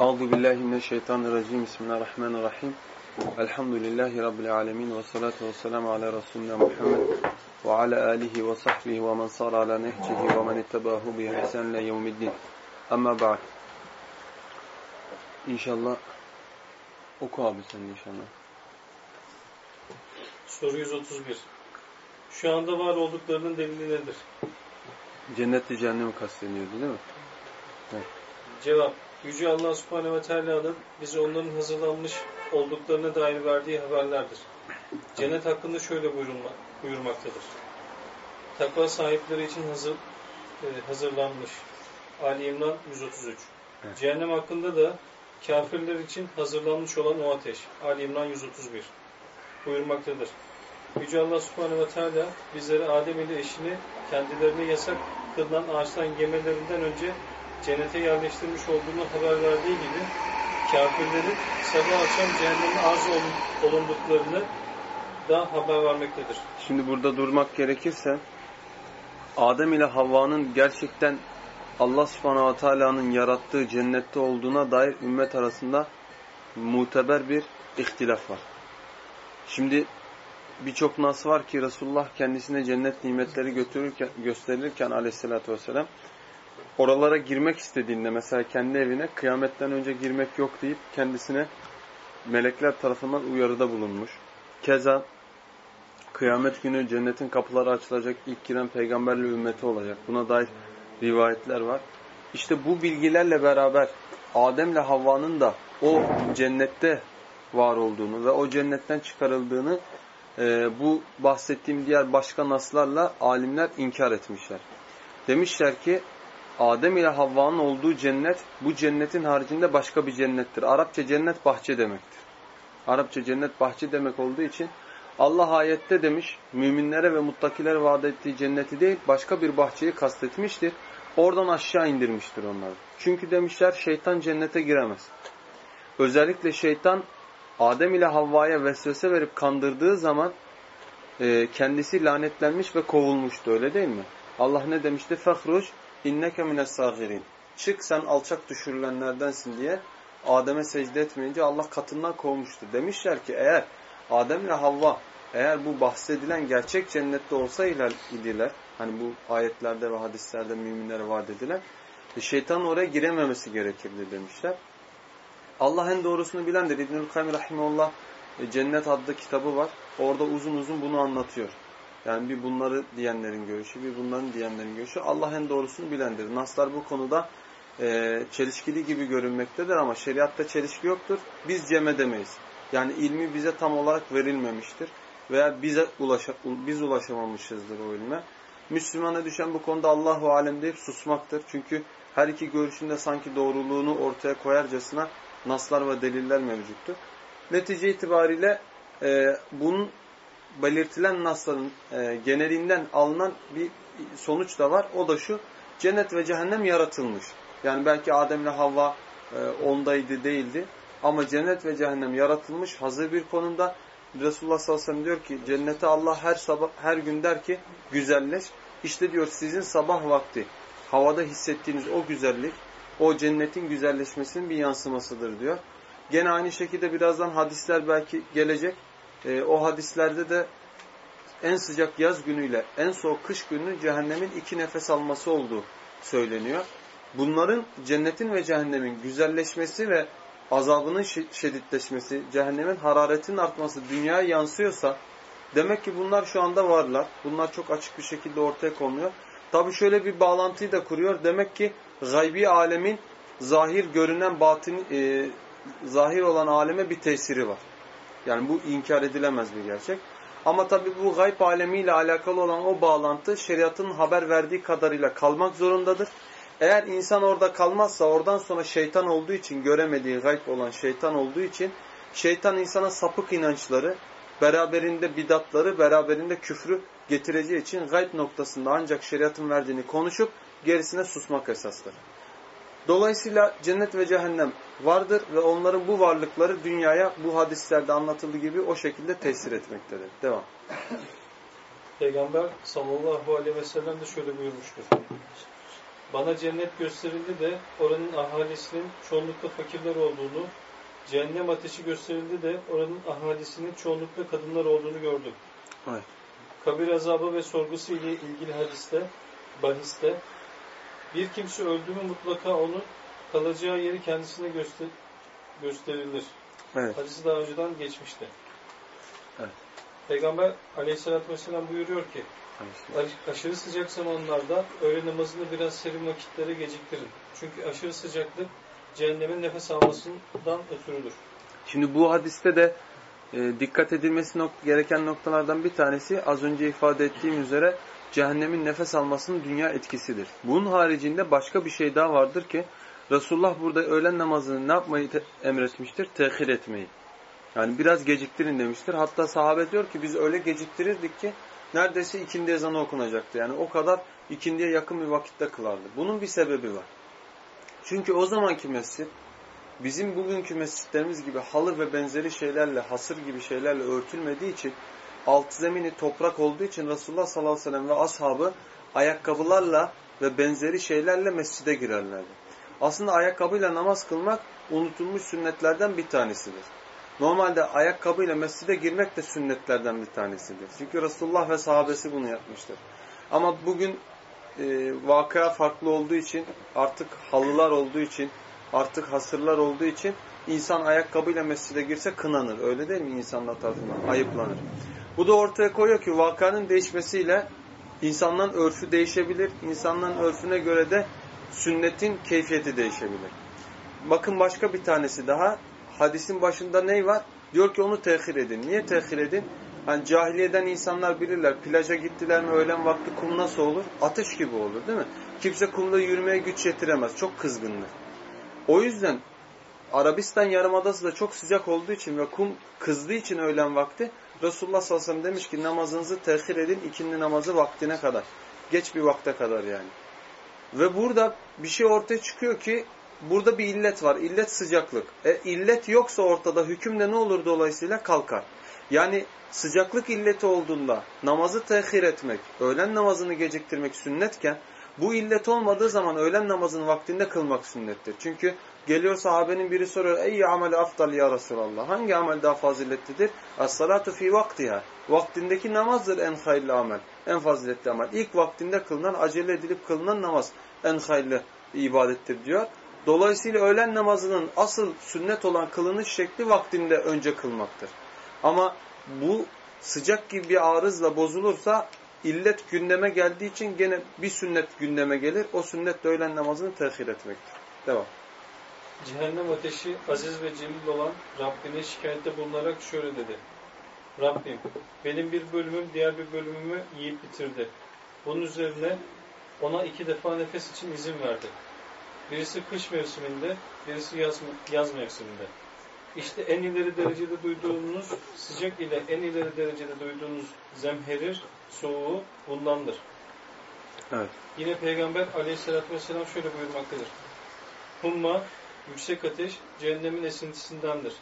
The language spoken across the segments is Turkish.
Euzu billahi mineşşeytanirracim. Bismillahirrahmanirrahim. Elhamdülillahi rabbil alamin ve salatu vesselamü ala resulina Muhammed ve ala alihi ve sahbihi ve men sara ala nehcihi ve men ittabahu bi ihsan ila yevmiddin. Amma ba'd. İnşallah oku abi sen inşallah. Soru 131. Şu anda var olduklarının delili nedir? Cennet cehennemi kastediyordu değil mi? Cevap. Yüce Allah Subhanahu ve Teala'nın bize onların hazırlanmış olduklarına dair verdiği haberlerdir. Cennet hakkında şöyle buyurulma, buyurmaktadır. Takva sahipleri için hazır, e, hazırlanmış. Ali İmran 133. Evet. Cehennem hakkında da kafirler için hazırlanmış olan o ateş. Ali İmran 131. Buyurmaktadır. Yüce Allah Subhanahu ve Teala bizlere Adem ile eşini kendilerine yasak kılınan ağaçtan yemelerinden önce cennete yerleştirmiş olduğunu haber verdiği gibi kafirlerin sabah akşam cehenneme arz olun- olunduklarını da haber vermektedir. Şimdi burada durmak gerekirse Adem ile Havva'nın gerçekten Allah subhanahu teala'nın yarattığı cennette olduğuna dair ümmet arasında muteber bir ihtilaf var. Şimdi birçok nas var ki Resulullah kendisine cennet nimetleri götürürken, gösterilirken aleyhissalatü vesselam oralara girmek istediğinde mesela kendi evine kıyametten önce girmek yok deyip kendisine melekler tarafından uyarıda bulunmuş. Keza kıyamet günü cennetin kapıları açılacak, ilk giren peygamberle ümmeti olacak. Buna dair rivayetler var. İşte bu bilgilerle beraber Adem'le Havva'nın da o cennette var olduğunu ve o cennetten çıkarıldığını e, bu bahsettiğim diğer başka naslarla alimler inkar etmişler. Demişler ki Adem ile Havva'nın olduğu cennet bu cennetin haricinde başka bir cennettir. Arapça cennet bahçe demektir. Arapça cennet bahçe demek olduğu için Allah ayette demiş müminlere ve muttakilere vaat ettiği cenneti değil başka bir bahçeyi kastetmiştir. Oradan aşağı indirmiştir onları. Çünkü demişler şeytan cennete giremez. Özellikle şeytan Adem ile Havva'ya vesvese verip kandırdığı zaman e, kendisi lanetlenmiş ve kovulmuştu öyle değil mi? Allah ne demişti? Fehruc inneke mines sagirin. Çık sen alçak düşürülenlerdensin diye Adem'e secde etmeyince Allah katından kovmuştu. Demişler ki eğer Adem ile Havva eğer bu bahsedilen gerçek cennette olsa idiler, hani bu ayetlerde ve hadislerde müminlere vaat edilen, e, şeytanın oraya girememesi gerekirdi demişler. Allah en doğrusunu bilendir. İbnül Kayyum Rahimullah e, Cennet adlı kitabı var. Orada uzun uzun bunu anlatıyor. Yani bir bunları diyenlerin görüşü, bir bunların diyenlerin görüşü. Allah en doğrusunu bilendir. Naslar bu konuda e, çelişkili gibi görünmektedir ama şeriatta çelişki yoktur. Biz cem edemeyiz. Yani ilmi bize tam olarak verilmemiştir. Veya bize ulaşa, biz ulaşamamışızdır o ilme. Müslümana düşen bu konuda Allahu alem deyip susmaktır. Çünkü her iki görüşünde sanki doğruluğunu ortaya koyarcasına naslar ve deliller mevcuttur. Netice itibariyle e, bunun belirtilen nasların e, genelinden alınan bir sonuç da var. O da şu, cennet ve cehennem yaratılmış. Yani belki Adem ile Havva e, ondaydı değildi. Ama cennet ve cehennem yaratılmış hazır bir konumda. Resulullah sallallahu aleyhi ve sellem diyor ki cennete Allah her sabah her gün der ki güzelleş. İşte diyor sizin sabah vakti havada hissettiğiniz o güzellik o cennetin güzelleşmesinin bir yansımasıdır diyor. Gene aynı şekilde birazdan hadisler belki gelecek. E, o hadislerde de en sıcak yaz günüyle en soğuk kış gününün cehennemin iki nefes alması olduğu söyleniyor. Bunların cennetin ve cehennemin güzelleşmesi ve azabının şiddetleşmesi, cehennemin hararetinin artması dünyaya yansıyorsa demek ki bunlar şu anda varlar. Bunlar çok açık bir şekilde ortaya konuyor. Tabi şöyle bir bağlantıyı da kuruyor. Demek ki gaybi alemin zahir görünen batın e, zahir olan aleme bir tesiri var. Yani bu inkar edilemez bir gerçek. Ama tabi bu gayb alemiyle alakalı olan o bağlantı şeriatın haber verdiği kadarıyla kalmak zorundadır. Eğer insan orada kalmazsa oradan sonra şeytan olduğu için göremediği gayb olan şeytan olduğu için şeytan insana sapık inançları, beraberinde bidatları, beraberinde küfrü getireceği için gayb noktasında ancak şeriatın verdiğini konuşup gerisine susmak esastır. Dolayısıyla cennet ve cehennem vardır ve onların bu varlıkları dünyaya bu hadislerde anlatıldığı gibi o şekilde tesir etmektedir. Devam. Peygamber sallallahu aleyhi ve sellem de şöyle buyurmuştur. Bana cennet gösterildi de oranın ahalisinin çoğunlukla fakirler olduğunu, cehennem ateşi gösterildi de oranın ahalisinin çoğunlukla kadınlar olduğunu gördüm. Evet. Kabir azabı ve sorgusu ile ilgili hadiste, bahiste, bir kimse öldü mü mutlaka onun kalacağı yeri kendisine göster gösterilir. Evet. Hadisi daha önceden geçmişti. Evet. Peygamber aleyhissalatü vesselam buyuruyor ki, Aş- aşırı sıcak zamanlarda öğle namazını biraz serin vakitlere geciktirin. Çünkü aşırı sıcaklık cehennemin nefes almasından ötürüdür. Şimdi bu hadiste de e, dikkat edilmesi nok- gereken noktalardan bir tanesi az önce ifade ettiğim üzere cehennemin nefes almasının dünya etkisidir. Bunun haricinde başka bir şey daha vardır ki Resulullah burada öğlen namazını ne yapmayı emretmiştir? Tehir etmeyi. Yani biraz geciktirin demiştir. Hatta sahabe diyor ki biz öyle geciktirirdik ki neredeyse ikindi ezanı okunacaktı. Yani o kadar ikindiye yakın bir vakitte kılardı. Bunun bir sebebi var. Çünkü o zamanki mescit bizim bugünkü mescitlerimiz gibi halı ve benzeri şeylerle, hasır gibi şeylerle örtülmediği için alt zemini toprak olduğu için Resulullah sallallahu aleyhi ve sellem ve ashabı ayakkabılarla ve benzeri şeylerle mescide girerlerdi. Aslında ayakkabıyla namaz kılmak unutulmuş sünnetlerden bir tanesidir. Normalde ayakkabıyla mescide girmek de sünnetlerden bir tanesidir. Çünkü Resulullah ve sahabesi bunu yapmıştır. Ama bugün e, vakıa farklı olduğu için, artık halılar olduğu için, artık hasırlar olduğu için insan ayakkabıyla mescide girse kınanır. Öyle değil mi insanlar tarafından? Ayıplanır. Bu da ortaya koyuyor ki vakanın değişmesiyle insanların örfü değişebilir. İnsanların örfüne göre de sünnetin keyfiyeti değişebilir. Bakın başka bir tanesi daha. Hadisin başında ne var? Diyor ki onu tehir edin. Niye tehir edin? Hani cahiliyeden insanlar bilirler. Plaja gittiler mi öğlen vakti kum nasıl olur? Ateş gibi olur değil mi? Kimse kumda yürümeye güç yetiremez. Çok kızgındır. O yüzden Arabistan Yarımadası da çok sıcak olduğu için ve kum kızdığı için öğlen vakti Resulullah sallallahu aleyhi ve sellem demiş ki namazınızı tehir edin ikindi namazı vaktine kadar. Geç bir vakte kadar yani. Ve burada bir şey ortaya çıkıyor ki burada bir illet var. İllet sıcaklık. E, illet yoksa ortada hüküm de ne olur dolayısıyla kalkar. Yani sıcaklık illeti olduğunda namazı tehir etmek, öğlen namazını geciktirmek sünnetken bu illet olmadığı zaman öğlen namazını vaktinde kılmak sünnettir. Çünkü geliyor sahabenin biri soruyor ey amel afdal ya Resulallah. Hangi amel daha faziletlidir? Es-salatu fi vaktiha. Vaktindeki namazdır en hayırlı amel. En faziletli amel. İlk vaktinde kılınan, acele edilip kılınan namaz en hayırlı ibadettir diyor. Dolayısıyla öğlen namazının asıl sünnet olan kılınış şekli vaktinde önce kılmaktır. Ama bu sıcak gibi bir arızla bozulursa illet gündeme geldiği için gene bir sünnet gündeme gelir. O sünnet de öğlen namazını tehir etmektir. Devam. Cehennem ateşi aziz ve celil olan Rabbine şikayette bulunarak şöyle dedi. Rabbim benim bir bölümüm diğer bir bölümümü yiyip bitirdi. Bunun üzerine ona iki defa nefes için izin verdi. Birisi kış mevsiminde, birisi yaz, yaz mevsiminde. İşte en ileri derecede duyduğunuz sıcak ile en ileri derecede duyduğunuz zemherir, soğuğu bundandır. Evet. Yine Peygamber aleyhissalatü vesselam şöyle buyurmaktadır. Humma, yüksek ateş, cehennemin esintisindendir.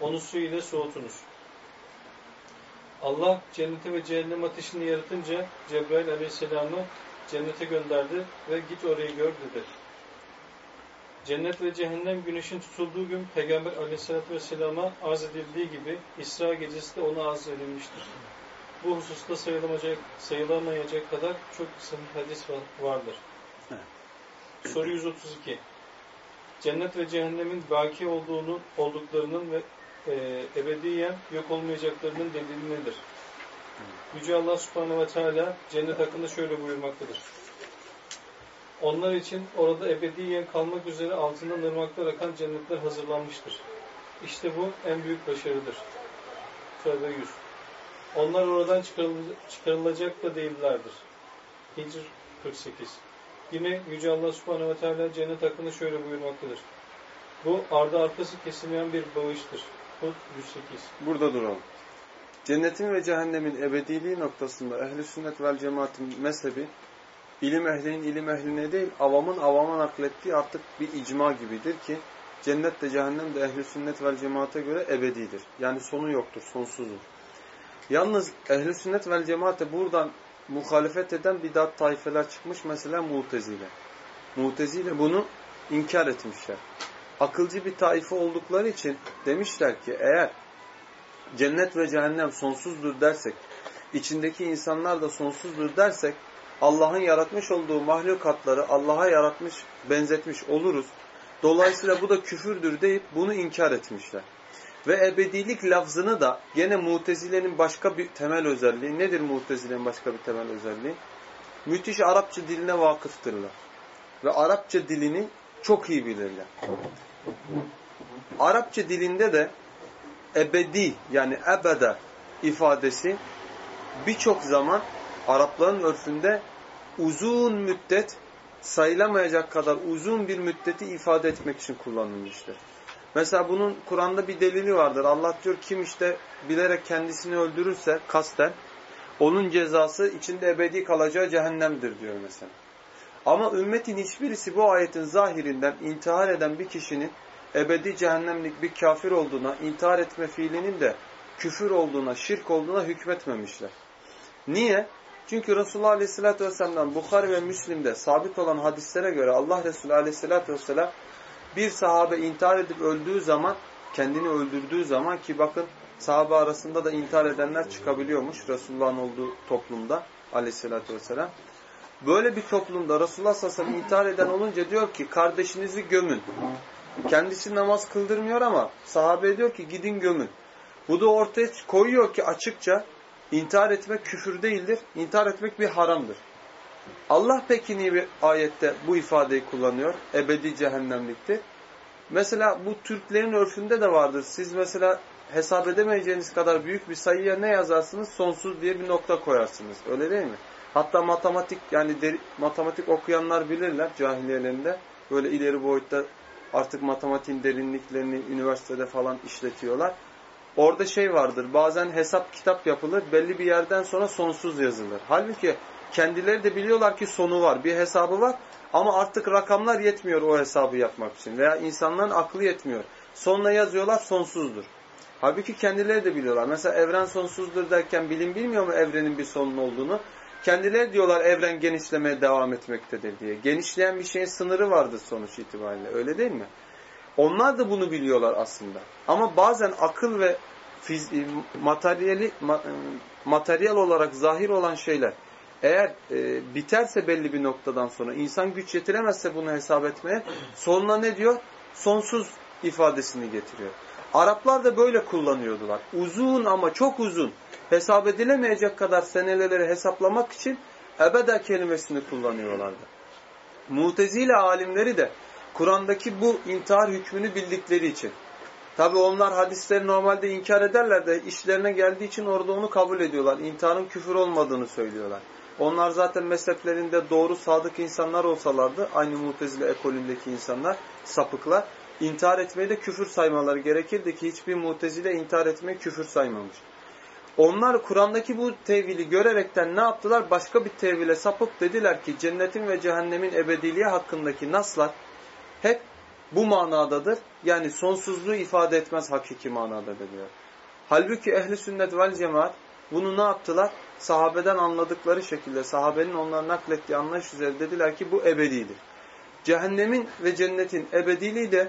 Onu su ile soğutunuz. Allah cenneti ve cehennem ateşini yaratınca Cebrail aleyhisselamı cennete gönderdi ve git orayı gör dedi. Cennet ve cehennem güneşin tutulduğu gün Peygamber aleyhissalatü vesselama arz edildiği gibi İsra gecesi de ona arz edilmiştir. Bu hususta sayılamayacak, sayılamayacak kadar çok hadis vardır. Soru 132. Cennet ve cehennemin baki olduğunu, olduklarının ve e, ebediyen yok olmayacaklarının delili nedir? Yüce Allah subhanehu ve teala cennet hakkında şöyle buyurmaktadır. Onlar için orada ebediyen kalmak üzere altından ırmaklar akan cennetler hazırlanmıştır. İşte bu en büyük başarıdır. Tövbe 100. Onlar oradan çıkarılacak da değillerdir. Hicr 48. Yine Yüce Allah Subhanahu ve Teala cennet hakkında şöyle buyurmaktadır. Bu ardı arkası kesilmeyen bir bağıştır. Hud 108. Burada duralım. Cennetin ve cehennemin ebediliği noktasında ehl-i sünnet vel cemaatin mezhebi ilim ehlinin ilim ehline değil avamın avama naklettiği artık bir icma gibidir ki cennet de cehennem de ehl-i sünnet vel cemaate göre ebedidir. Yani sonu yoktur, sonsuzdur. Yalnız ehl-i sünnet vel cemaate buradan muhalefet eden bidat taifeler çıkmış. Mesela mutezile. Mutezile bunu inkar etmişler. Akılcı bir taife oldukları için demişler ki eğer cennet ve cehennem sonsuzdur dersek, içindeki insanlar da sonsuzdur dersek, Allah'ın yaratmış olduğu mahlukatları Allah'a yaratmış, benzetmiş oluruz. Dolayısıyla bu da küfürdür deyip bunu inkar etmişler. Ve ebedilik lafzını da gene mutezilenin başka bir temel özelliği. Nedir mutezilenin başka bir temel özelliği? Müthiş Arapça diline vakıftırlar. Ve Arapça dilini çok iyi bilirler. Arapça dilinde de ebedi yani ebede ifadesi birçok zaman Arapların örfünde uzun müddet sayılamayacak kadar uzun bir müddeti ifade etmek için kullanılmıştır. Mesela bunun Kur'an'da bir delili vardır. Allah diyor kim işte bilerek kendisini öldürürse kasten onun cezası içinde ebedi kalacağı cehennemdir diyor mesela. Ama ümmetin hiçbirisi bu ayetin zahirinden intihar eden bir kişinin ebedi cehennemlik bir kafir olduğuna, intihar etme fiilinin de küfür olduğuna, şirk olduğuna hükmetmemişler. Niye? Çünkü Resulullah Aleyhisselatü Vesselam'dan Bukhari ve Müslim'de sabit olan hadislere göre Allah Resulü Aleyhisselatü Vesselam bir sahabe intihar edip öldüğü zaman, kendini öldürdüğü zaman ki bakın sahabe arasında da intihar edenler çıkabiliyormuş Resulullah'ın olduğu toplumda Aleyhisselatü Vesselam. Böyle bir toplumda Resulullah sallallahu aleyhi ve sellem intihar eden olunca diyor ki kardeşinizi gömün. Kendisi namaz kıldırmıyor ama sahabe diyor ki gidin gömün. Bu da ortaya koyuyor ki açıkça intihar etmek küfür değildir. İntihar etmek bir haramdır. Allah peki niye bir ayette bu ifadeyi kullanıyor? Ebedi cehennemliktir. Mesela bu Türklerin örfünde de vardır. Siz mesela hesap edemeyeceğiniz kadar büyük bir sayıya ne yazarsınız? Sonsuz diye bir nokta koyarsınız. Öyle değil mi? Hatta matematik yani deri, matematik okuyanlar bilirler cahiliyelerinde. Böyle ileri boyutta artık matematiğin derinliklerini üniversitede falan işletiyorlar. Orada şey vardır. Bazen hesap kitap yapılır. Belli bir yerden sonra sonsuz yazılır. Halbuki kendileri de biliyorlar ki sonu var. Bir hesabı var. Ama artık rakamlar yetmiyor o hesabı yapmak için. Veya insanların aklı yetmiyor. Sonuna yazıyorlar sonsuzdur. Halbuki kendileri de biliyorlar. Mesela evren sonsuzdur derken bilim bilmiyor mu evrenin bir sonun olduğunu? Kendileri diyorlar evren genişlemeye devam etmektedir diye. Genişleyen bir şeyin sınırı vardır sonuç itibariyle. Öyle değil mi? Onlar da bunu biliyorlar aslında. Ama bazen akıl ve fiz materyali materyal olarak zahir olan şeyler eğer e, biterse belli bir noktadan sonra insan güç yetiremezse bunu hesap etmeye sonuna ne diyor? Sonsuz ifadesini getiriyor. Araplar da böyle kullanıyordular. Uzun ama çok uzun hesap edilemeyecek kadar seneleri hesaplamak için ebeda kelimesini kullanıyorlardı. Mutezile alimleri de Kur'an'daki bu intihar hükmünü bildikleri için. Tabi onlar hadisleri normalde inkar ederler de işlerine geldiği için orada onu kabul ediyorlar. İntiharın küfür olmadığını söylüyorlar. Onlar zaten mezheplerinde doğru sadık insanlar olsalardı, aynı mutezile ekolündeki insanlar, sapıklar, intihar etmeyi de küfür saymaları gerekirdi ki hiçbir mutezile intihar etmeyi küfür saymamış. Onlar Kur'an'daki bu tevili görerekten ne yaptılar? Başka bir tevile sapıp dediler ki cennetin ve cehennemin ebediliği hakkındaki naslar hep bu manadadır. Yani sonsuzluğu ifade etmez hakiki manada dediler. Halbuki ehli sünnet vel cemaat bunu ne yaptılar? Sahabeden anladıkları şekilde sahabenin onlara naklettiği anlayış üzere dediler ki bu ebedidir. Cehennemin ve cennetin ebediliği de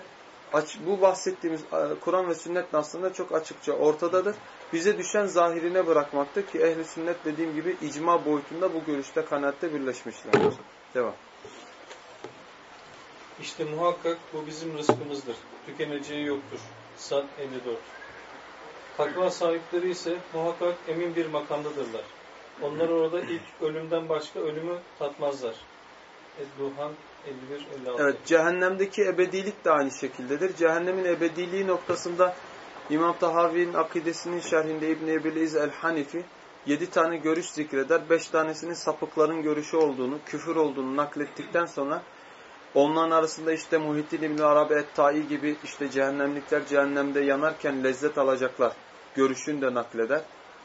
bu bahsettiğimiz e, Kur'an ve sünnet aslında çok açıkça ortadadır. Bize düşen zahirine bırakmaktır ki ehli sünnet dediğim gibi icma boyutunda bu görüşte kanaatte birleşmişlerdir. Devam. İşte muhakkak bu bizim rızkımızdır. Tükeneceği yoktur. Sad 54 Takva sahipleri ise muhakkak emin bir makamdadırlar. Onlar orada ilk ölümden başka ölümü tatmazlar. Duhan 51-56 Evet, cehennemdeki ebedilik de aynı şekildedir. Cehennemin ebediliği noktasında İmam Tahavi'nin akidesinin şerhinde İbn-i Ebiliz el-Hanifi yedi tane görüş zikreder. Beş tanesinin sapıkların görüşü olduğunu, küfür olduğunu naklettikten sonra Onların arasında işte Muhittin İbni Arabi Et-Tai gibi işte cehennemlikler cehennemde yanarken lezzet alacaklar. Görüşünü de nakleder.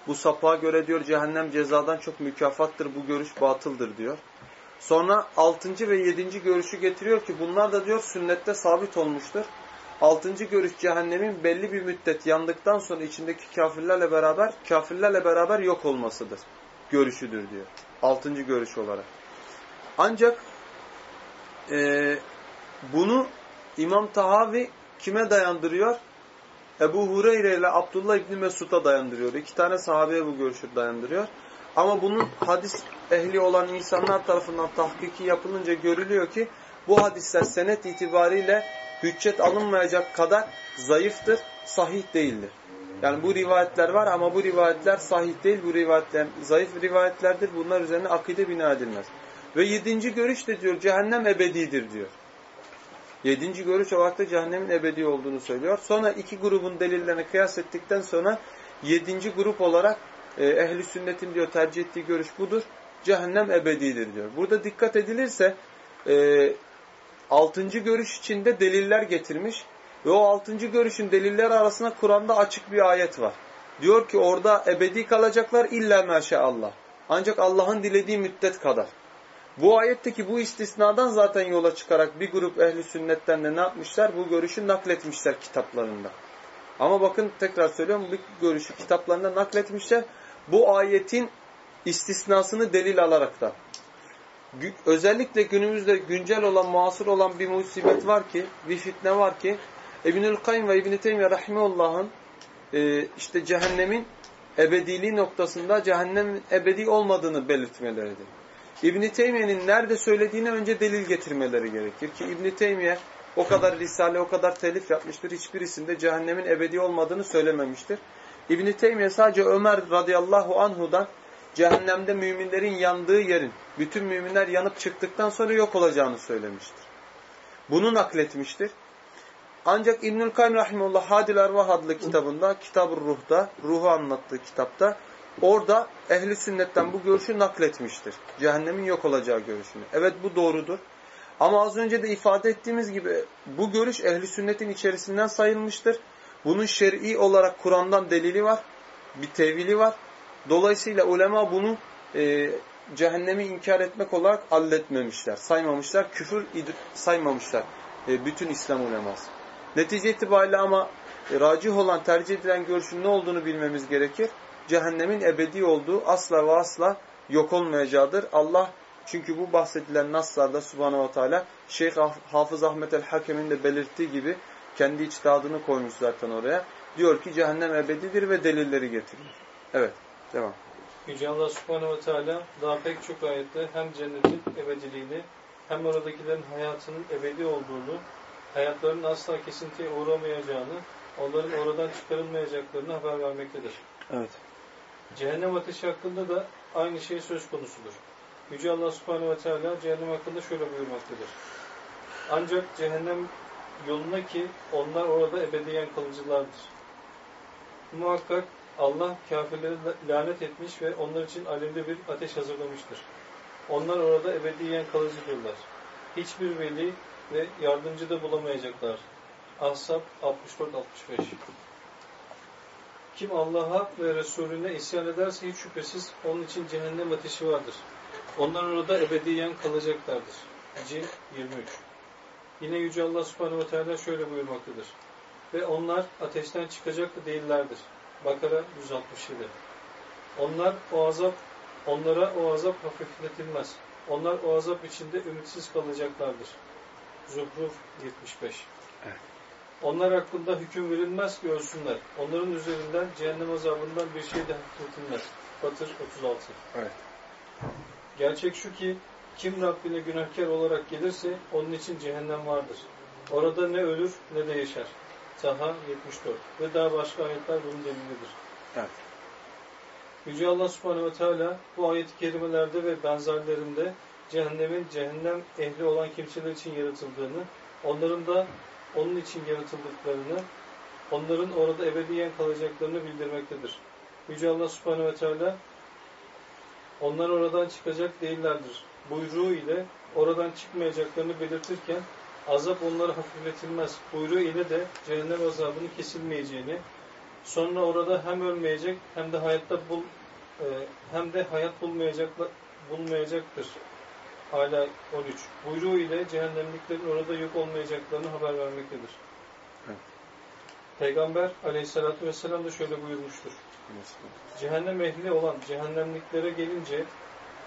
Bu sapığa göre diyor cehennem cezadan çok mükafattır. Bu görüş batıldır diyor. Sonra altıncı ve yedinci görüşü getiriyor ki bunlar da diyor sünnette sabit olmuştur. Altıncı görüş cehennemin belli bir müddet yandıktan sonra içindeki kafirlerle beraber kafirlerle beraber yok olmasıdır. Görüşüdür diyor. Altıncı görüş olarak. Ancak e, bunu İmam Tahavi kime dayandırıyor? Ebu Hureyre ile Abdullah İbni Mesud'a dayandırıyor. İki tane sahabeye bu görüşü dayandırıyor. Ama bunun hadis ehli olan insanlar tarafından tahkiki yapılınca görülüyor ki bu hadisler senet itibariyle hüccet alınmayacak kadar zayıftır, sahih değildir. Yani bu rivayetler var ama bu rivayetler sahih değil, bu rivayetler zayıf rivayetlerdir. Bunlar üzerine akide bina edilmez. Ve yedinci görüş de diyor cehennem ebedidir diyor. Yedinci görüş olarak cehennemin ebedi olduğunu söylüyor. Sonra iki grubun delillerini kıyas ettikten sonra yedinci grup olarak e, ehli sünnetin diyor tercih ettiği görüş budur. Cehennem ebedidir diyor. Burada dikkat edilirse e, altıncı görüş içinde deliller getirmiş ve o altıncı görüşün delilleri arasında Kur'an'da açık bir ayet var. Diyor ki orada ebedi kalacaklar illa maşallah. Ancak Allah'ın dilediği müddet kadar. Bu ayetteki bu istisnadan zaten yola çıkarak bir grup ehli sünnetten de ne yapmışlar? Bu görüşü nakletmişler kitaplarında. Ama bakın tekrar söylüyorum bu görüşü kitaplarında nakletmişler. Bu ayetin istisnasını delil alarak da. Özellikle günümüzde güncel olan, muasır olan bir musibet var ki, bir fitne var ki, İbnül Kayyum ve İbn-i Teymiye Rahimullah'ın e, işte cehennemin ebediliği noktasında cehennemin ebedi olmadığını belirtmeleridir. İbn-i Teymiye'nin nerede söylediğine önce delil getirmeleri gerekir ki İbn-i Teymiye o kadar risale, o kadar telif yapmıştır. Hiçbirisinde cehennemin ebedi olmadığını söylememiştir. İbn-i Teymiye sadece Ömer radıyallahu anhudan cehennemde müminlerin yandığı yerin bütün müminler yanıp çıktıktan sonra yok olacağını söylemiştir. Bunu nakletmiştir. Ancak İbnül Kayyum Rahimullah Hadil Ervah adlı kitabında, Kitab-ı Ruh'da, ruhu anlattığı kitapta orada ehli sünnetten bu görüşü nakletmiştir. Cehennemin yok olacağı görüşünü. Evet bu doğrudur. Ama az önce de ifade ettiğimiz gibi bu görüş ehli sünnetin içerisinden sayılmıştır. Bunun şer'i olarak Kur'an'dan delili var. Bir tevili var. Dolayısıyla ulema bunu e, cehennemi inkar etmek olarak alletmemişler. Saymamışlar. Küfür saymamışlar. E, bütün İslam uleması. Netice itibariyle ama e, racih olan tercih edilen görüşün ne olduğunu bilmemiz gerekir. Cehennemin ebedi olduğu asla ve asla yok olmayacağıdır. Allah çünkü bu bahsedilen naslarda subhanahu wa Taala Şeyh Hafız Ahmet el-Hakem'in de belirttiği gibi kendi içtihadını koymuş zaten oraya. Diyor ki cehennem ebedidir ve delilleri getiriyor. Evet, devam. Yüce Allah subhanahu ve teala daha pek çok ayette hem cennetin ebediliğini hem oradakilerin hayatının ebedi olduğunu, hayatlarının asla kesintiye uğramayacağını, onların oradan çıkarılmayacaklarını haber vermektedir. Evet. Cehennem ateşi hakkında da aynı şey söz konusudur. Yüce Allah subhanahu ve teala cehennem hakkında şöyle buyurmaktadır. Ancak cehennem yoluna ki onlar orada ebediyen kalıcılardır. Muhakkak Allah kafirleri lanet etmiş ve onlar için alevli bir ateş hazırlamıştır. Onlar orada ebediyen kalıcıdırlar. Hiçbir veli ve yardımcı da bulamayacaklar. Ahzab 64-65 Kim Allah'a ve Resulüne isyan ederse hiç şüphesiz onun için cehennem ateşi vardır. Onlar orada ebediyen kalacaklardır. Cin 23 Yine Yüce Allah Subhanahu ve Teala şöyle buyurmaktadır. Ve onlar ateşten çıkacak da değillerdir. Bakara 167 Onlar o azap, onlara o azap hafifletilmez. Onlar o azap içinde ümitsiz kalacaklardır. Zuhruf 75 evet. Onlar hakkında hüküm verilmez ki ölsünler. Onların üzerinden cehennem azabından bir şey de hafifletilmez. Batır 36 Evet. Gerçek şu ki kim Rabbine günahkar olarak gelirse onun için cehennem vardır. Orada ne ölür ne de yaşar. Taha 74 ve daha başka ayetler bunun delilidir. Evet. Yüce Allah subhanehu ve teala bu ayet-i kerimelerde ve benzerlerinde cehennemin cehennem ehli olan kimseler için yaratıldığını, onların da onun için yaratıldıklarını, onların orada ebediyen kalacaklarını bildirmektedir. Yüce Allah subhanehu ve teala onlar oradan çıkacak değillerdir. buyruğu ile oradan çıkmayacaklarını belirtirken azap onları hafifletilmez buyruğu ile de cehennem azabının kesilmeyeceğini, sonra orada hem ölmeyecek hem de hayatta bul e, hem de hayat bulmayacaklar bulmayacaktır. Hala 13. Buyruğu ile cehennemliklerin orada yok olmayacaklarını haber vermektedir. Evet. Peygamber aleyhissalatü vesselam da şöyle buyurmuştur. Cehennem ehli olan cehennemliklere gelince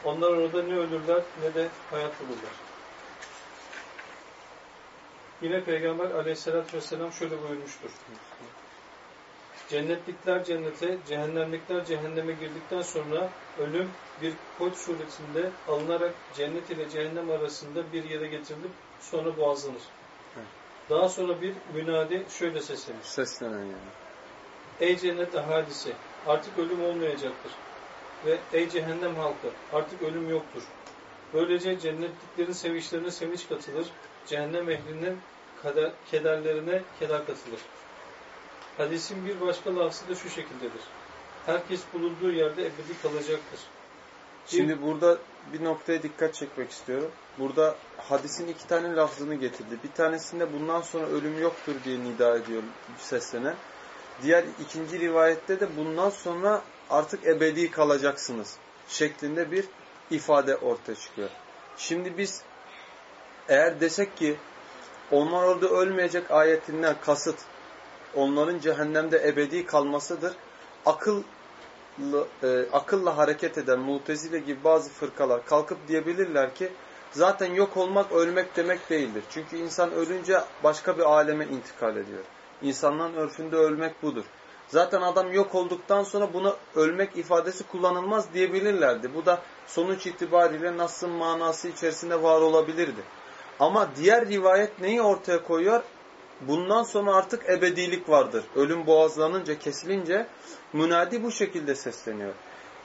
onlar orada ne ölürler ne de hayat bulurlar. Yine Peygamber aleyhissalatü vesselam şöyle buyurmuştur. Cennetlikler cennete, cehennemlikler cehenneme girdikten sonra ölüm bir koç suretinde alınarak cennet ile cehennem arasında bir yere getirilip sonra boğazlanır. Evet. Daha sonra bir münadi şöyle seslenir. Seslenen yani. Ey cennet ahadisi artık ölüm olmayacaktır. Ve ey cehennem halkı artık ölüm yoktur. Böylece cennetliklerin sevinçlerine sevinç katılır. Cehennem ehlinin kader, kederlerine keder katılır. Hadisin bir başka lafzı da şu şekildedir. Herkes bulunduğu yerde ebedi kalacaktır. Şimdi burada bir noktaya dikkat çekmek istiyorum. Burada hadisin iki tane lafzını getirdi. Bir tanesinde bundan sonra ölüm yoktur diye nida ediyor seslenen. Diğer ikinci rivayette de bundan sonra artık ebedi kalacaksınız şeklinde bir ifade ortaya çıkıyor. Şimdi biz eğer desek ki onlar orada ölmeyecek ayetinden kasıt onların cehennemde ebedi kalmasıdır. Akıl e, akılla hareket eden mutezile gibi bazı fırkalar kalkıp diyebilirler ki zaten yok olmak ölmek demek değildir. Çünkü insan ölünce başka bir aleme intikal ediyor. İnsanların örfünde ölmek budur. Zaten adam yok olduktan sonra buna ölmek ifadesi kullanılmaz diyebilirlerdi. Bu da sonuç itibariyle Nas'ın manası içerisinde var olabilirdi. Ama diğer rivayet neyi ortaya koyuyor? Bundan sonra artık ebedilik vardır. Ölüm boğazlanınca, kesilince münadi bu şekilde sesleniyor.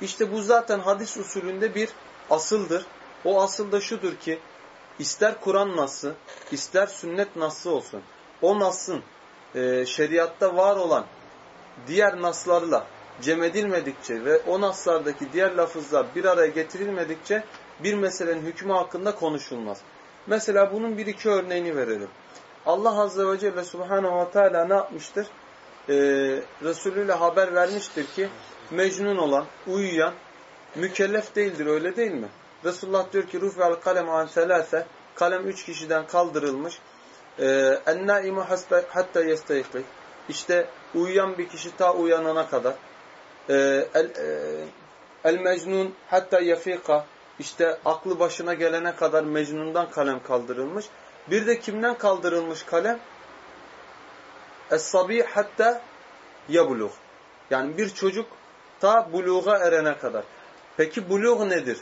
İşte bu zaten hadis usulünde bir asıldır. O asıl da şudur ki ister Kur'an nasıl, ister sünnet nasıl olsun. O nasın e, şeriatta var olan diğer naslarla cem edilmedikçe ve o naslardaki diğer lafızlar bir araya getirilmedikçe bir meselenin hükmü hakkında konuşulmaz. Mesela bunun bir iki örneğini verelim. Allah Azze ve Celle Subhanahu ve Teala ne yapmıştır? Ee, Resulüyle haber vermiştir ki mecnun olan, uyuyan mükellef değildir öyle değil mi? Resulullah diyor ki rufi al kalem an selase kalem üç kişiden kaldırılmış. En-naimu hatta yestayqi. İşte uyuyan bir kişi ta uyanana kadar. El-mecnun hatta yafika. İşte aklı başına gelene kadar mecnundan kalem kaldırılmış. Bir de kimden kaldırılmış kalem? Es-sabi hatta yabuluğ. Yani bir çocuk ta buluğa erene kadar. Peki buluğ nedir?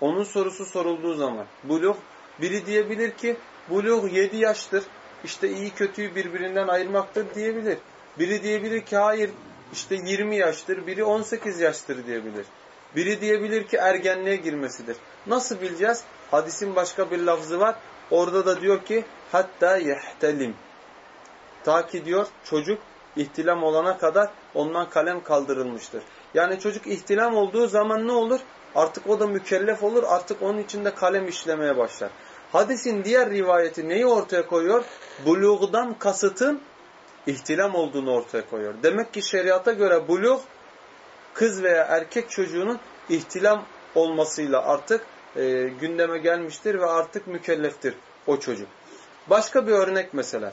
Onun sorusu sorulduğu zaman. Buluğ, biri diyebilir ki buluğ 7 yaştır. İşte iyi kötüyü birbirinden ayırmaktır diyebilir. Biri diyebilir ki hayır işte 20 yaştır. Biri 18 yaştır diyebilir. Biri diyebilir ki ergenliğe girmesidir. Nasıl bileceğiz? Hadisin başka bir lafzı var. Orada da diyor ki hatta yehtelim. Ta ki diyor çocuk ihtilam olana kadar ondan kalem kaldırılmıştır. Yani çocuk ihtilam olduğu zaman ne olur? Artık o da mükellef olur. Artık onun içinde kalem işlemeye başlar. Hadisin diğer rivayeti neyi ortaya koyuyor? Buluğdan kasıtın ihtilam olduğunu ortaya koyuyor. Demek ki şeriata göre buluğ kız veya erkek çocuğunun ihtilam olmasıyla artık e, gündeme gelmiştir ve artık mükelleftir o çocuk. Başka bir örnek mesela.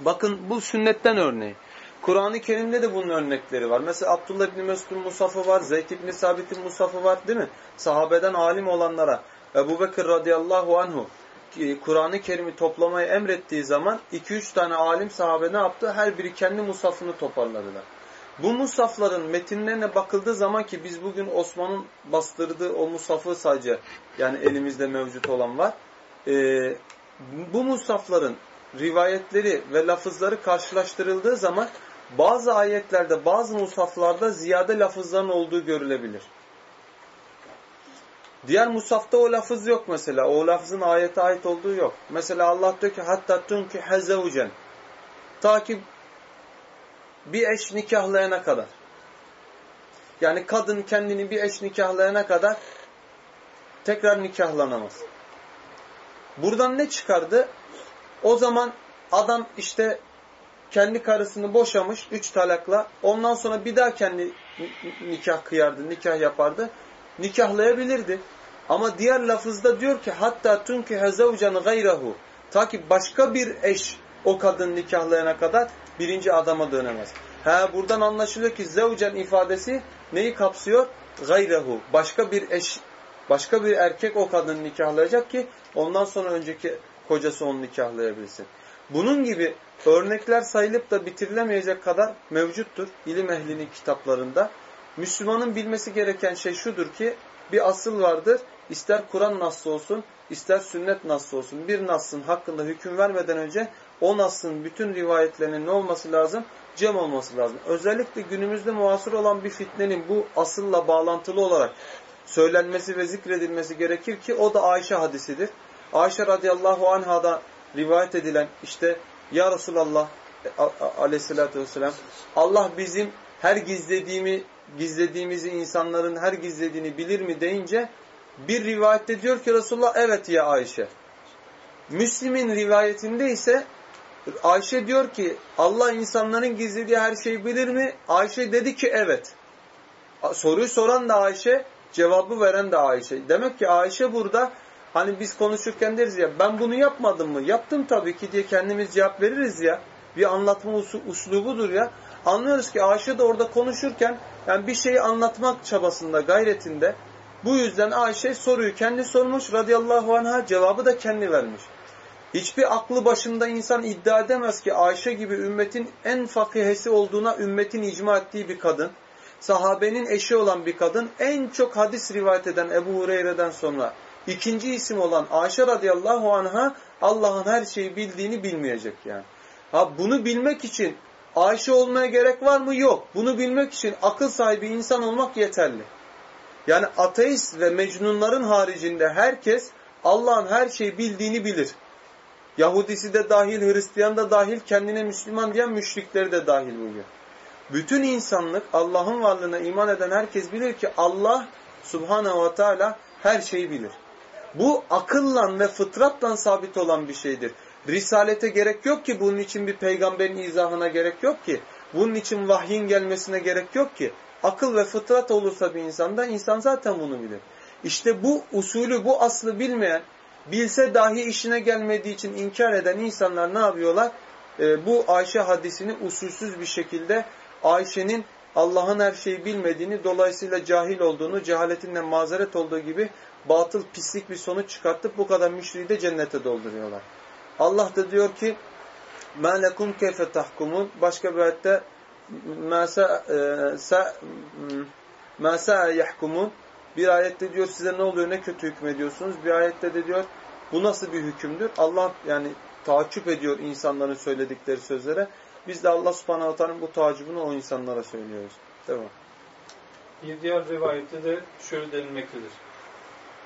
Bakın bu sünnetten örneği. Kur'an-ı Kerim'de de bunun örnekleri var. Mesela Abdullah İbni Mesud'un musafı var, Zeyd İbni Sabit'in musafı var değil mi? Sahabeden alim olanlara Ebu Bekir radıyallahu anhu Kur'an-ı Kerim'i toplamayı emrettiği zaman 2-3 tane alim sahabe ne yaptı? Her biri kendi musafını toparladılar. Bu musafların metinlerine bakıldığı zaman ki biz bugün Osman'ın bastırdığı o musafı sadece yani elimizde mevcut olan var. Ee, bu musafların rivayetleri ve lafızları karşılaştırıldığı zaman bazı ayetlerde bazı musaflarda ziyade lafızların olduğu görülebilir. Diğer musafta o lafız yok mesela. O lafızın ayete ait olduğu yok. Mesela Allah diyor ki hatta tunki hazevcen. Ta ki bir eş nikahlayana kadar. Yani kadın kendini bir eş nikahlayana kadar tekrar nikahlanamaz. Buradan ne çıkardı? O zaman adam işte kendi karısını boşamış üç talakla. Ondan sonra bir daha kendi nikah kıyardı, nikah yapardı. Nikahlayabilirdi. Ama diğer lafızda diyor ki hatta tunki hezevcen gayrehu. Ta ki başka bir eş o kadın nikahlayana kadar birinci adama dönemez. Ha buradan anlaşılıyor ki zevcen ifadesi neyi kapsıyor? Gayrehu. Başka bir eş, başka bir erkek o kadın nikahlayacak ki ondan sonra önceki kocası onu nikahlayabilsin. Bunun gibi örnekler sayılıp da bitirilemeyecek kadar mevcuttur ilim ehlinin kitaplarında. Müslümanın bilmesi gereken şey şudur ki bir asıl vardır. İster Kur'an nasıl olsun, ister sünnet nasıl olsun. Bir nasın hakkında hüküm vermeden önce o nasın bütün rivayetlerinin ne olması lazım? Cem olması lazım. Özellikle günümüzde muasır olan bir fitnenin bu asılla bağlantılı olarak söylenmesi ve zikredilmesi gerekir ki o da Ayşe hadisidir. Ayşe radıyallahu anhada rivayet edilen işte Ya Resulallah aleyhissalatü vesselam Allah bizim her gizlediğimi gizlediğimizi insanların her gizlediğini bilir mi deyince bir rivayette diyor ki Resulullah evet ya Ayşe. Müslim'in rivayetinde ise Ayşe diyor ki Allah insanların gizlediği her şeyi bilir mi? Ayşe dedi ki evet. Soruyu soran da Ayşe, cevabı veren de Ayşe. Demek ki Ayşe burada hani biz konuşurken deriz ya ben bunu yapmadım mı? Yaptım tabii ki diye kendimiz cevap veririz ya. Bir anlatma uslubudur ya. Anlıyoruz ki Ayşe de orada konuşurken yani bir şeyi anlatmak çabasında, gayretinde. Bu yüzden Ayşe soruyu kendi sormuş radıyallahu anh'a cevabı da kendi vermiş. Hiçbir aklı başında insan iddia edemez ki Ayşe gibi ümmetin en fakihesi olduğuna ümmetin icma ettiği bir kadın, sahabenin eşi olan bir kadın, en çok hadis rivayet eden Ebu Hureyre'den sonra ikinci isim olan Ayşe radıyallahu anh'a Allah'ın her şeyi bildiğini bilmeyecek yani. Ha bunu bilmek için Ayşe olmaya gerek var mı? Yok. Bunu bilmek için akıl sahibi insan olmak yeterli. Yani ateist ve mecnunların haricinde herkes Allah'ın her şeyi bildiğini bilir. Yahudisi de dahil, Hristiyan da dahil, kendine Müslüman diyen müşrikleri de dahil buluyor. Bütün insanlık Allah'ın varlığına iman eden herkes bilir ki Allah subhanehu ve teala her şeyi bilir. Bu akılla ve fıtratla sabit olan bir şeydir. Risalete gerek yok ki bunun için bir peygamberin izahına gerek yok ki. Bunun için vahyin gelmesine gerek yok ki. Akıl ve fıtrat olursa bir insanda insan zaten bunu bilir. İşte bu usulü, bu aslı bilmeyen, bilse dahi işine gelmediği için inkar eden insanlar ne yapıyorlar? Ee, bu Ayşe hadisini usulsüz bir şekilde Ayşe'nin Allah'ın her şeyi bilmediğini, dolayısıyla cahil olduğunu, cehaletinden mazeret olduğu gibi batıl, pislik bir sonuç çıkartıp bu kadar müşriği de cennete dolduruyorlar. Allah da diyor ki مَا لَكُمْ كَيْفَ تَحْكُمُونَ Başka bir ayette مَا سَاءَ يَحْكُمُونَ bir ayette diyor size ne oluyor, ne kötü hükmediyorsunuz. Bir ayette de diyor bu nasıl bir hükümdür? Allah yani taaccüp ediyor insanların söyledikleri sözlere. Biz de Allah subhanahu teala'nın bu tacibini o insanlara söylüyoruz. Devam. Bir diğer rivayette de şöyle denilmektedir.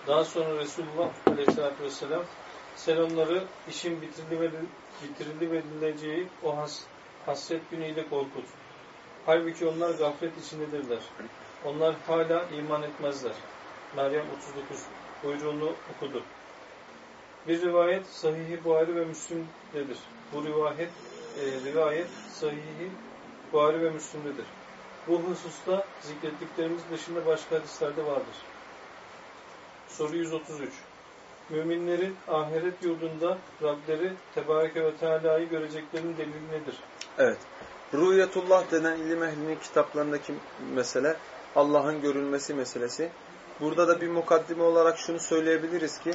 Daha sonra Resulullah aleyhissalatü vesselam sen onları işin bitirildi verileceği o has, hasret günüyle korkut. Halbuki onlar gaflet içindedirler. Onlar hala iman etmezler. Meryem 39 buyruğunu okudu. Bir rivayet Sahih-i Buhari ve Müslim'dedir. Bu rivayet, e, rivayet Sahih-i Buhari ve Müslim'dedir. Bu hususta zikrettiklerimiz dışında başka hadislerde vardır. Soru 133. Müminlerin ahiret yurdunda Rableri Tebareke ve Teala'yı göreceklerinin delili nedir? Evet. Rüyetullah denen ilim ehlinin kitaplarındaki mesele Allah'ın görülmesi meselesi. Burada da bir mukaddime olarak şunu söyleyebiliriz ki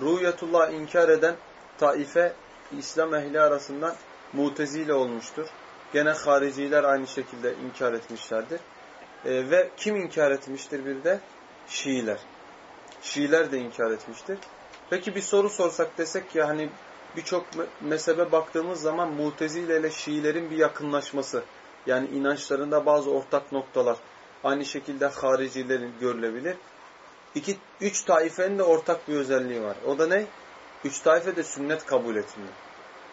Rüyetullah inkar eden taife İslam ehli arasından mutezile olmuştur. Gene hariciler aynı şekilde inkar etmişlerdir. E, ve kim inkar etmiştir bir de? Şiiler. Şiiler de inkar etmiştir. Peki bir soru sorsak desek ya hani birçok mezhebe baktığımız zaman Mutezile ile Şiilerin bir yakınlaşması. Yani inançlarında bazı ortak noktalar. Aynı şekilde haricilerin görülebilir. İki, üç taifenin de ortak bir özelliği var. O da ne? Üç taife de sünnet kabul etmiyor.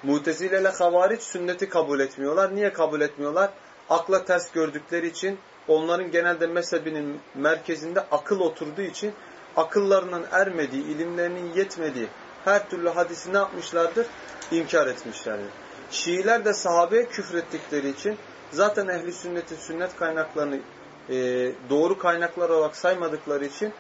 Mutezile ile havariç sünneti kabul etmiyorlar. Niye kabul etmiyorlar? Akla ters gördükleri için onların genelde mezhebinin merkezinde akıl oturduğu için akıllarının ermediği, ilimlerinin yetmediği her türlü hadisi ne yapmışlardır? İnkar etmişlerdir. Şiiler de sahabeye küfrettikleri için zaten ehli sünnetin sünnet kaynaklarını e, doğru kaynaklar olarak saymadıkları için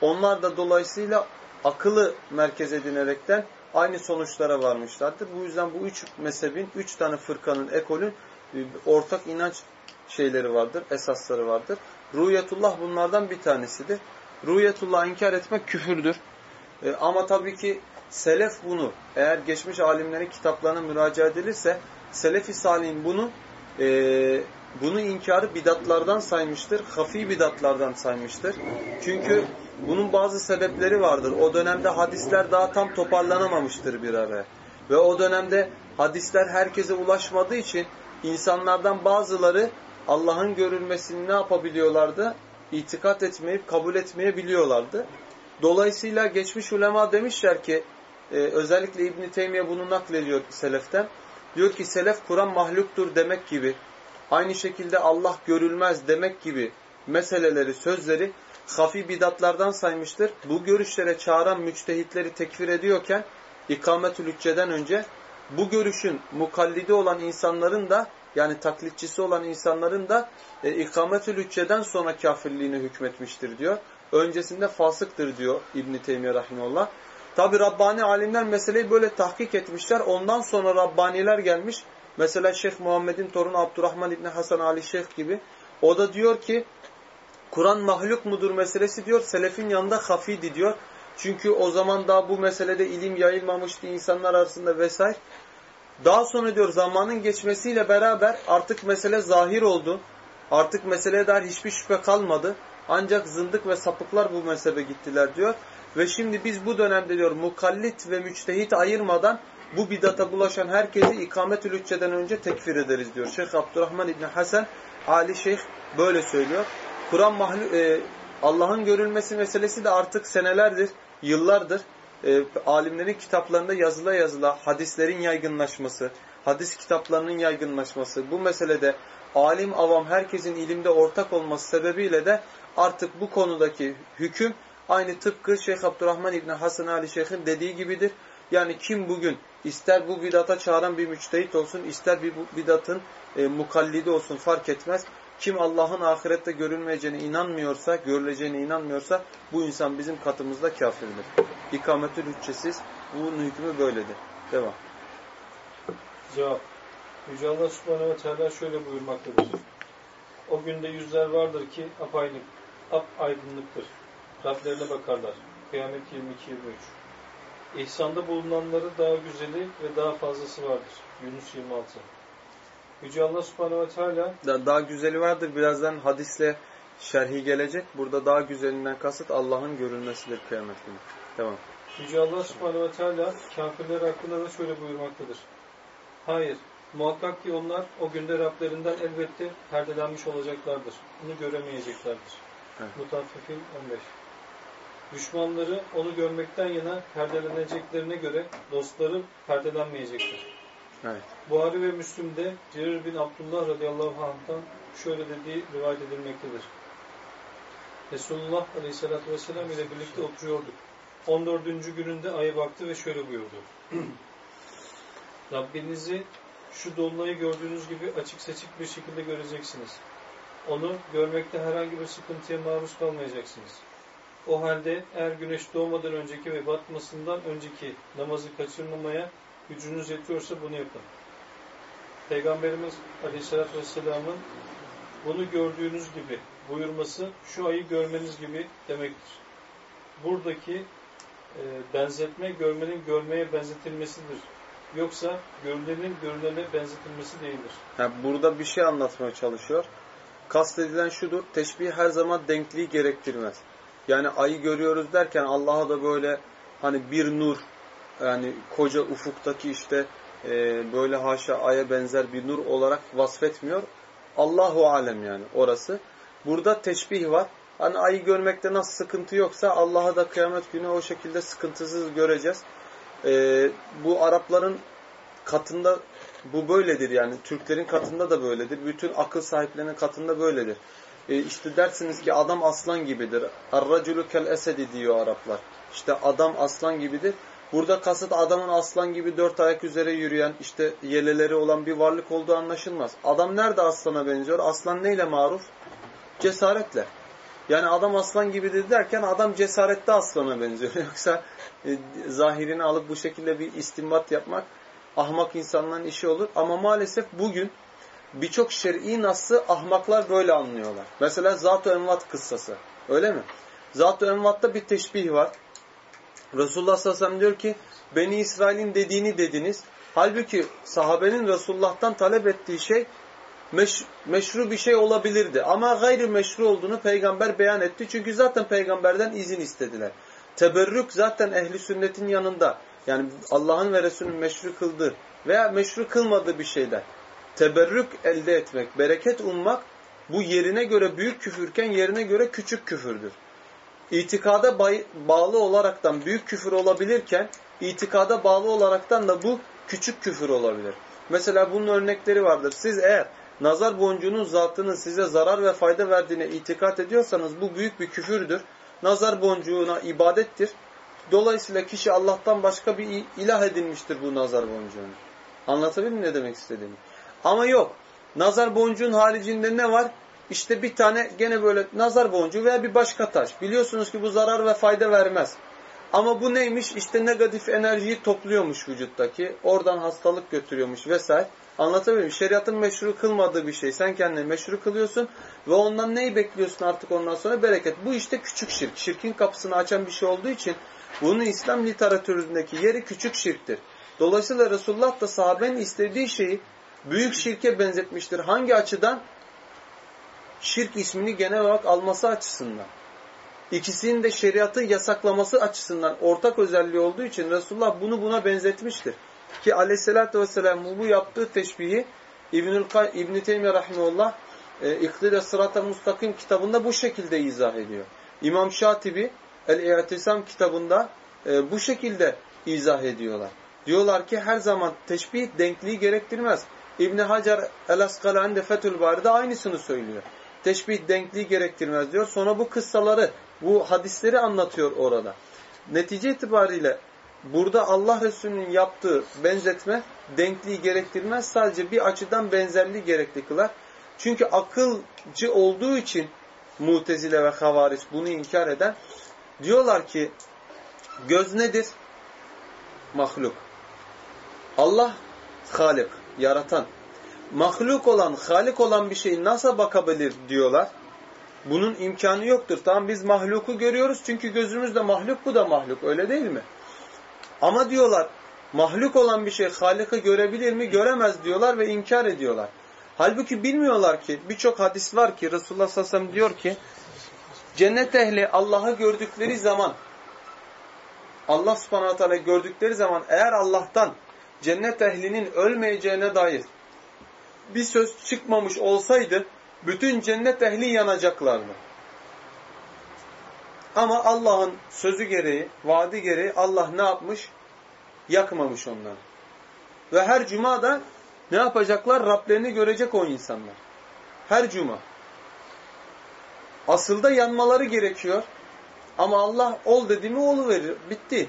onlar da dolayısıyla akıllı merkez edinerekten aynı sonuçlara varmışlardır. Bu yüzden bu üç mezhebin, üç tane fırkanın, ekolün e, ortak inanç şeyleri vardır, esasları vardır. Rüyetullah bunlardan bir tanesidir. Rüyetullah inkar etmek küfürdür. E, ama tabii ki selef bunu, eğer geçmiş alimlerin kitaplarına müracaat edilirse, Selefi Salih'in bunu e, bunu inkarı bidatlardan saymıştır. Hafi bidatlardan saymıştır. Çünkü bunun bazı sebepleri vardır. O dönemde hadisler daha tam toparlanamamıştır bir araya. Ve o dönemde hadisler herkese ulaşmadığı için insanlardan bazıları Allah'ın görülmesini ne yapabiliyorlardı? İtikat etmeyip kabul etmeyebiliyorlardı. Dolayısıyla geçmiş ulema demişler ki e, özellikle İbn Teymiye bunu naklediyor seleften. Diyor ki selef Kur'an mahluktur demek gibi aynı şekilde Allah görülmez demek gibi meseleleri, sözleri hafi bidatlardan saymıştır. Bu görüşlere çağıran müçtehitleri tekfir ediyorken ikametül önce bu görüşün mukallidi olan insanların da yani taklitçisi olan insanların da e, ikametül hücceden sonra kafirliğini hükmetmiştir diyor. Öncesinde fasıktır diyor İbn-i Teymiye Rahimullah. Tabi Rabbani alimler meseleyi böyle tahkik etmişler. Ondan sonra Rabbaniler gelmiş. Mesela Şeyh Muhammed'in torunu Abdurrahman İbni Hasan Ali Şeyh gibi. O da diyor ki Kur'an mahluk mudur meselesi diyor. Selefin yanında hafidi diyor. Çünkü o zaman daha bu meselede ilim yayılmamıştı insanlar arasında vesaire. Daha sonra diyor zamanın geçmesiyle beraber artık mesele zahir oldu. Artık meseleye dair hiçbir şüphe kalmadı. Ancak zındık ve sapıklar bu mezhebe gittiler diyor. Ve şimdi biz bu dönemde diyor mukallit ve müçtehit ayırmadan bu bidata bulaşan herkesi ikamet-ül hücceden önce tekfir ederiz diyor. Şeyh Abdurrahman İbni Hasan Ali Şeyh böyle söylüyor. Kur'an e, Allah'ın görülmesi meselesi de artık senelerdir, yıllardır e, alimlerin kitaplarında yazıla yazıla hadislerin yaygınlaşması, hadis kitaplarının yaygınlaşması, bu meselede alim avam herkesin ilimde ortak olması sebebiyle de artık bu konudaki hüküm aynı tıpkı Şeyh Abdurrahman İbni Hasan Ali Şeyh'in dediği gibidir. Yani kim bugün ister bu bidata çağıran bir müçtehit olsun, ister bir bidatın e, mukallidi olsun fark etmez. Kim Allah'ın ahirette görülmeyeceğine inanmıyorsa, görüleceğine inanmıyorsa bu insan bizim katımızda kafirdir. İkametül hüccesiz. Bunun hükmü böyledir. Devam. Cevap. Yüce Allah Subhanahu ve Teala şöyle buyurmaktadır. O günde yüzler vardır ki apaydınlık, ap aydınlıktır. Rablerine bakarlar. Kıyamet 22-23. İhsanda bulunanları daha güzeli ve daha fazlası vardır. Yunus 26. Yüce Allah Subhanahu ve Teala daha güzeli vardır. Birazdan hadisle şerhi gelecek. Burada daha güzelinden kasıt Allah'ın görülmesidir kıyamet günü. Devam. Yüce Allah Subhanahu ve Teala kafirler hakkında da şöyle buyurmaktadır. Hayır, muhakkak ki onlar o günde Rablerinden elbette perdelenmiş olacaklardır. Bunu göremeyeceklerdir. Evet. Mutaffifin 15 Düşmanları onu görmekten yana perdeleneceklerine göre dostları perdelenmeyecektir. Evet. Buhari ve Müslüm'de Cerir bin Abdullah radıyallahu anh'tan şöyle dediği rivayet edilmektedir. Resulullah aleyhissalatü vesselam ile birlikte oturuyorduk. 14. gününde aya baktı ve şöyle buyurdu. Rabbinizi şu dolunayı gördüğünüz gibi açık seçik bir şekilde göreceksiniz. Onu görmekte herhangi bir sıkıntıya maruz kalmayacaksınız. O halde eğer güneş doğmadan önceki ve batmasından önceki namazı kaçırmamaya gücünüz yetiyorsa bunu yapın. Peygamberimiz Aleyhisselatü Vesselam'ın bunu gördüğünüz gibi buyurması şu ayı görmeniz gibi demektir. Buradaki e, benzetme görmenin görmeye benzetilmesidir. Yoksa görülenin görülene benzetilmesi değildir. Yani burada bir şey anlatmaya çalışıyor. Kastedilen şudur, teşbih her zaman denkliği gerektirmez. Yani ayı görüyoruz derken Allah'a da böyle hani bir nur yani koca ufuktaki işte e, böyle haşa aya benzer bir nur olarak vasfetmiyor. Allahu alem yani orası. Burada teşbih var. Hani ayı görmekte nasıl sıkıntı yoksa Allah'a da kıyamet günü o şekilde sıkıntısız göreceğiz. E, bu Arapların katında bu böyledir yani. Türklerin katında da böyledir. Bütün akıl sahiplerinin katında böyledir. E, işte dersiniz ki adam aslan gibidir. Arraculu kel esedi diyor Araplar. İşte adam aslan gibidir. Burada kasıt adamın aslan gibi dört ayak üzere yürüyen, işte yeleleri olan bir varlık olduğu anlaşılmaz. Adam nerede aslana benziyor? Aslan neyle maruf? Cesaretle. Yani adam aslan gibidir derken adam cesarette aslana benziyor. Yoksa e, zahirini alıp bu şekilde bir istimbat yapmak ahmak insanların işi olur. Ama maalesef bugün birçok şer'i nasıl ahmaklar böyle anlıyorlar. Mesela Zat-ı Envat kıssası. Öyle mi? Zat-ı Envat'ta bir teşbih var. Resulullah sallallahu aleyhi ve sellem diyor ki Beni İsrail'in dediğini dediniz. Halbuki sahabenin Resulullah'tan talep ettiği şey meş, meşru bir şey olabilirdi. Ama gayri meşru olduğunu peygamber beyan etti. Çünkü zaten peygamberden izin istediler. Teberrük zaten ehli sünnetin yanında. Yani Allah'ın ve Resulünün meşru kıldığı veya meşru kılmadığı bir şeyden. Teberrük elde etmek, bereket ummak bu yerine göre büyük küfürken yerine göre küçük küfürdür. İtikada bağlı olaraktan büyük küfür olabilirken itikada bağlı olaraktan da bu küçük küfür olabilir. Mesela bunun örnekleri vardır. Siz eğer nazar boncuğunun zatının size zarar ve fayda verdiğine itikat ediyorsanız bu büyük bir küfürdür. Nazar boncuğuna ibadettir. Dolayısıyla kişi Allah'tan başka bir ilah edinmiştir bu nazar boncuğunu. Anlatabildim ne demek istediğimi? Ama yok. Nazar boncuğun haricinde ne var? İşte bir tane gene böyle nazar boncuğu veya bir başka taş. Biliyorsunuz ki bu zarar ve fayda vermez. Ama bu neymiş? İşte negatif enerjiyi topluyormuş vücuttaki. Oradan hastalık götürüyormuş vesaire. Anlatabiliyor? Şeriatın meşru kılmadığı bir şey. Sen kendini meşru kılıyorsun ve ondan neyi bekliyorsun artık ondan sonra? Bereket. Bu işte küçük şirk. Şirkin kapısını açan bir şey olduğu için bunun İslam literatüründeki yeri küçük şirktir. Dolayısıyla Resulullah da sahabenin istediği şeyi büyük şirke benzetmiştir. Hangi açıdan? Şirk ismini genel olarak alması açısından. İkisinin de şeriatı yasaklaması açısından ortak özelliği olduğu için Resulullah bunu buna benzetmiştir. Ki aleyhissalatü vesselam bu yaptığı teşbihi İbnül İbn Teymiyye rahimehullah e, İktide Sırat-ı Mustakim kitabında bu şekilde izah ediyor. İmam Şatibi El-İ'tisam kitabında e, bu şekilde izah ediyorlar. Diyorlar ki her zaman teşbih denkliği gerektirmez. İbn Hacer el-Askalani de Fethül Bari'de aynısını söylüyor. Teşbih denkliği gerektirmez diyor. Sonra bu kıssaları, bu hadisleri anlatıyor orada. Netice itibariyle burada Allah Resulü'nün yaptığı benzetme denkliği gerektirmez. Sadece bir açıdan benzerliği gerekli kılar. Çünkü akılcı olduğu için Mutezile ve Havariç bunu inkar eden diyorlar ki göz nedir? Mahluk. Allah Halik, yaratan. Mahluk olan, Halik olan bir şeyi nasıl bakabilir diyorlar. Bunun imkanı yoktur. Tamam biz mahluku görüyoruz çünkü gözümüzde mahluk bu da mahluk öyle değil mi? Ama diyorlar mahluk olan bir şey Halik'i görebilir mi? Göremez diyorlar ve inkar ediyorlar. Halbuki bilmiyorlar ki birçok hadis var ki Resulullah sallallahu aleyhi ve sellem diyor ki cennet ehli Allah'ı gördükleri zaman Allah subhanahu teala gördükleri zaman eğer Allah'tan cennet ehlinin ölmeyeceğine dair bir söz çıkmamış olsaydı bütün cennet ehli yanacaklardı. Ama Allah'ın sözü gereği, vaadi gereği Allah ne yapmış? Yakmamış onları. Ve her cuma da ne yapacaklar? Rablerini görecek o insanlar. Her cuma. Asılda yanmaları gerekiyor. Ama Allah ol dedi mi olu verir. Bitti.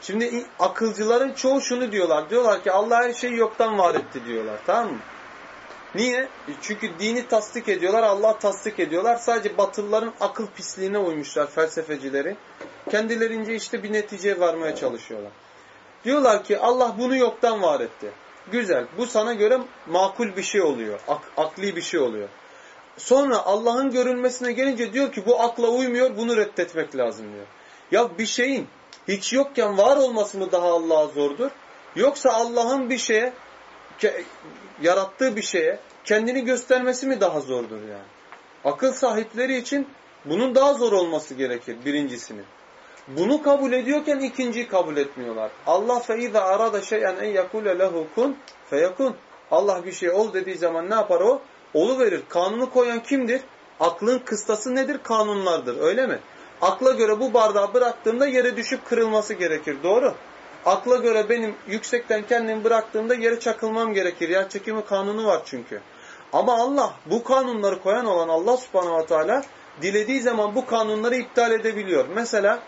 Şimdi akılcıların çoğu şunu diyorlar. Diyorlar ki Allah her şeyi yoktan var etti diyorlar. Tamam mı? Niye? E, çünkü dini tasdik ediyorlar, Allah tasdik ediyorlar. Sadece batılıların akıl pisliğine uymuşlar felsefecileri. Kendilerince işte bir neticeye varmaya çalışıyorlar. Diyorlar ki Allah bunu yoktan var etti. Güzel. Bu sana göre makul bir şey oluyor. Ak akli bir şey oluyor. Sonra Allah'ın görülmesine gelince diyor ki bu akla uymuyor, bunu reddetmek lazım diyor. Ya bir şeyin hiç yokken var olması mı daha Allah'a zordur? Yoksa Allah'ın bir şeye, yarattığı bir şeye kendini göstermesi mi daha zordur yani? Akıl sahipleri için bunun daha zor olması gerekir birincisini. Bunu kabul ediyorken ikinciyi kabul etmiyorlar. Allah feiza arada şeyen en yakule lehu kun feyekun. Allah bir şey ol dediği zaman ne yapar o? Olu verir. Kanunu koyan kimdir? Aklın kıstası nedir? Kanunlardır. Öyle mi? Akla göre bu bardağı bıraktığımda yere düşüp kırılması gerekir. Doğru. Akla göre benim yüksekten kendimi bıraktığımda yere çakılmam gerekir. Yer çekimi kanunu var çünkü. Ama Allah bu kanunları koyan olan Allah subhanahu ve teala dilediği zaman bu kanunları iptal edebiliyor. Mesela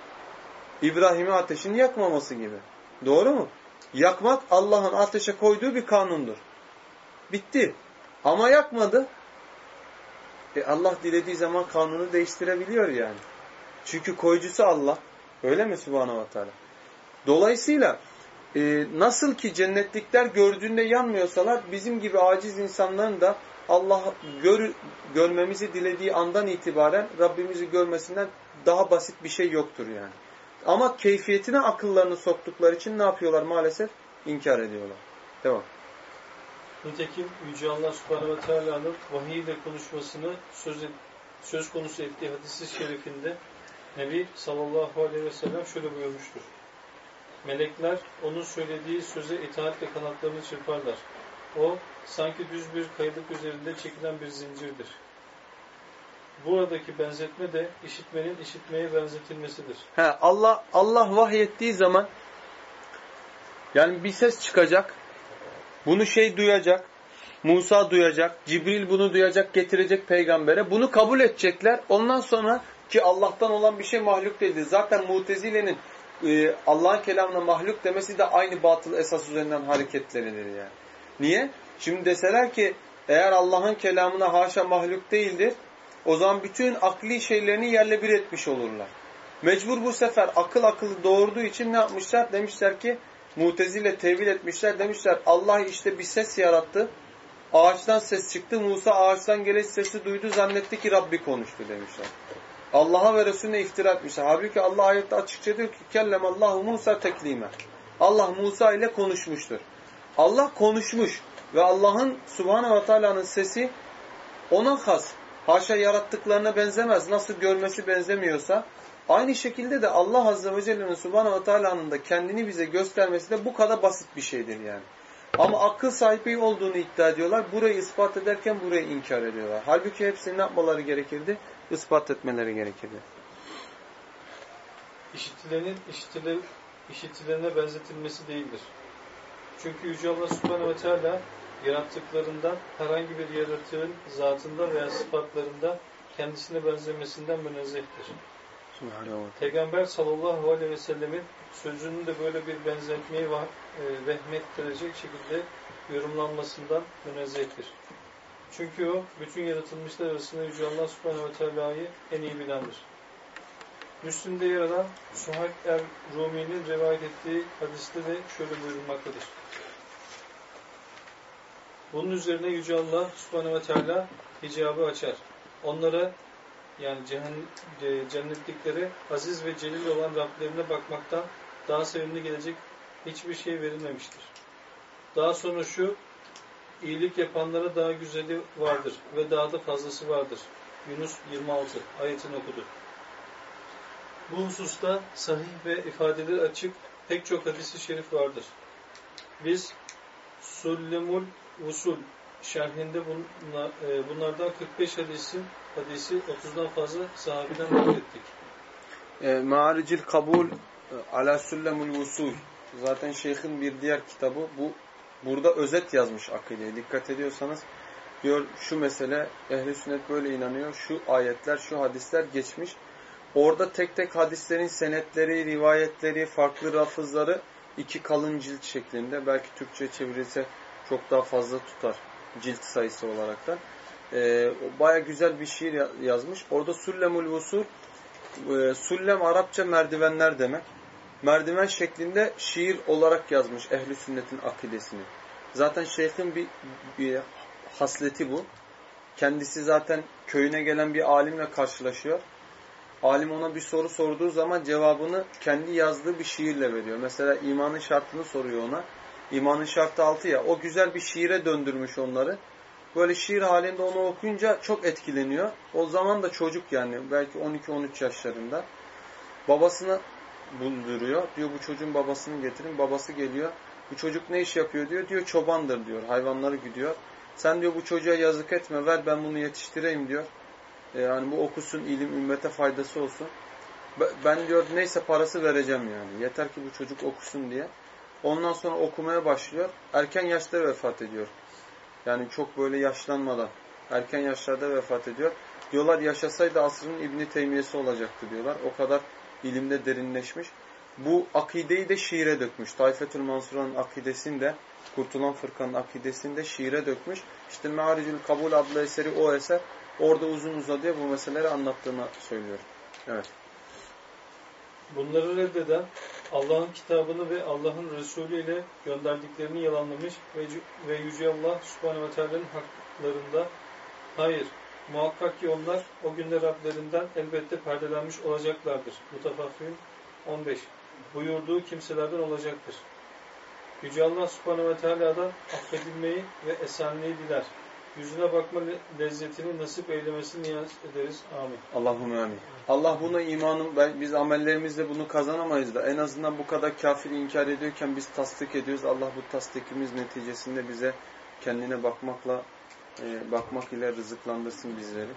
İbrahim'i ateşin yakmaması gibi. Doğru mu? Yakmak Allah'ın ateşe koyduğu bir kanundur. Bitti. Ama yakmadı. E Allah dilediği zaman kanunu değiştirebiliyor yani. Çünkü koyucusu Allah. Öyle mi Subhanahu ve Teala? Dolayısıyla e, nasıl ki cennetlikler gördüğünde yanmıyorsalar bizim gibi aciz insanların da Allah gör, görmemizi dilediği andan itibaren Rabbimizi görmesinden daha basit bir şey yoktur yani. Ama keyfiyetine akıllarını soktukları için ne yapıyorlar maalesef? İnkar ediyorlar. Devam. Nitekim Yüce Allah Subhanahu ve Teala'nın vahiy ile konuşmasını söz, söz konusu ettiği hadisi şerifinde Nebi sallallahu aleyhi ve sellem şöyle buyurmuştur. Melekler onun söylediği söze itaatle kanatlarını çırparlar. O sanki düz bir kayalık üzerinde çekilen bir zincirdir. Buradaki benzetme de işitmenin işitmeye benzetilmesidir. He, Allah Allah vahyettiği zaman yani bir ses çıkacak. Bunu şey duyacak. Musa duyacak. Cibril bunu duyacak, getirecek peygambere. Bunu kabul edecekler. Ondan sonra ki Allah'tan olan bir şey mahluk değildir. Zaten Mutezile'nin e, Allah'ın kelamına mahluk demesi de aynı batıl esas üzerinden hareketleridir yani. Niye? Şimdi deseler ki eğer Allah'ın kelamına haşa mahluk değildir, o zaman bütün akli şeylerini yerle bir etmiş olurlar. Mecbur bu sefer akıl akıllı doğurduğu için ne yapmışlar? Demişler ki Mutezile tevil etmişler. Demişler Allah işte bir ses yarattı. Ağaçtan ses çıktı. Musa ağaçtan gelen sesi duydu. Zannetti ki Rabbi konuştu demişler. Allah'a ve Resulüne iftira etmişler. Halbuki Allah ayette açıkça diyor ki kellem Allahu Musa teklime. Allah Musa ile konuşmuştur. Allah konuşmuş ve Allah'ın Subhanahu ve Taala'nın sesi ona has. Haşa yarattıklarına benzemez. Nasıl görmesi benzemiyorsa aynı şekilde de Allah Azze ve Celle'nin Subhanahu ve Taala'nın da kendini bize göstermesi de bu kadar basit bir şeydir yani. Ama akıl sahibi olduğunu iddia ediyorlar. Burayı ispat ederken burayı inkar ediyorlar. Halbuki hepsini ne yapmaları gerekirdi? Ispat etmeleri gerekirdi. İşitilenin işitile, işitilene benzetilmesi değildir. Çünkü Yüce Allah Subhanahu ve Teala yarattıklarından herhangi bir yaratığın zatında veya sıfatlarında kendisine benzemesinden münezzehtir. Peygamber sallallahu aleyhi ve sellemin sözünün de böyle bir benzetmeyi e, vehmettirecek şekilde yorumlanmasından münezzehtir. Çünkü o bütün yaratılmışlar arasında Yüce Allah subhanehu ve teala'yı en iyi bilendir. Müslüm'de yer alan Suhak er Rumi'nin rivayet ettiği hadiste de şöyle buyurulmaktadır. Bunun üzerine Yüce Allah subhanehu ve teala hicabı açar. Onlara yani cennetliklere aziz ve celil olan Rablerine bakmaktan daha sevimli gelecek hiçbir şey verilmemiştir. Daha sonra şu, iyilik yapanlara daha güzeli vardır ve daha da fazlası vardır. Yunus 26 ayetini okudu. Bu hususta sahih ve ifadeleri açık pek çok hadisi şerif vardır. Biz Sullemul Usul şerhinde e, bunlardan 45 hadisin hadisi 30'dan fazla sahabeden naklettik. E, Ma'aricil Kabul e, Ala Süllemul Usul zaten şeyhin bir diğer kitabı bu burada özet yazmış akideye. Dikkat ediyorsanız diyor şu mesele ehli sünnet böyle inanıyor. Şu ayetler, şu hadisler geçmiş. Orada tek tek hadislerin senetleri, rivayetleri, farklı rafızları iki kalın cilt şeklinde belki Türkçe çevirilse çok daha fazla tutar cilt sayısı olarak da. E, Baya güzel bir şiir yazmış. Orada Sullemul Vusul e, Sullem Arapça merdivenler demek. Merdiven şeklinde şiir olarak yazmış ehli sünnetin akidesini. Zaten şeyhin bir, bir hasleti bu. Kendisi zaten köyüne gelen bir alimle karşılaşıyor. Alim ona bir soru sorduğu zaman cevabını kendi yazdığı bir şiirle veriyor. Mesela imanın şartını soruyor ona. İmanın şartı altı ya. O güzel bir şiire döndürmüş onları. Böyle şiir halinde onu okuyunca çok etkileniyor. O zaman da çocuk yani belki 12-13 yaşlarında. Babasını bulduruyor. Diyor bu çocuğun babasını getirin. Babası geliyor. Bu çocuk ne iş yapıyor diyor. Diyor çobandır diyor. Hayvanları gidiyor. Sen diyor bu çocuğa yazık etme ver ben bunu yetiştireyim diyor. E, yani bu okusun ilim ümmete faydası olsun. Ben diyor neyse parası vereceğim yani. Yeter ki bu çocuk okusun diye. Ondan sonra okumaya başlıyor. Erken yaşta vefat ediyor. Yani çok böyle yaşlanmadan, erken yaşlarda vefat ediyor. Diyorlar yaşasaydı asrın İbni Teymiyesi olacaktı diyorlar. O kadar ilimde derinleşmiş. Bu akideyi de şiire dökmüş. Taifetül Mansura'nın akidesini de, Kurtulan Fırkanın akidesini de şiire dökmüş. İşte Me'aricül Kabul adlı eseri o eser. Orada uzun uzadıya bu meseleleri anlattığını söylüyor. Evet. Bunları reddeden Allah'ın kitabını ve Allah'ın Resulü ile gönderdiklerini yalanlamış ve, ve Yüce Allah Subhanahu ve Teala'nın haklarında hayır muhakkak ki onlar o günde Rablerinden elbette perdelenmiş olacaklardır. Mutafaffin 15 buyurduğu kimselerden olacaktır. Yüce Allah Subhanahu ve Teala'dan affedilmeyi ve esenliği diler. Yüzüne bakma lezzetini nasip eylemesini niyaz ederiz. Amin. Allahümme amin. Allah buna imanım, biz amellerimizle bunu kazanamayız da en azından bu kadar kafir inkar ediyorken biz tasdik ediyoruz. Allah bu tasdikimiz neticesinde bize kendine bakmakla e, bakmak ile rızıklandırsın bizleri.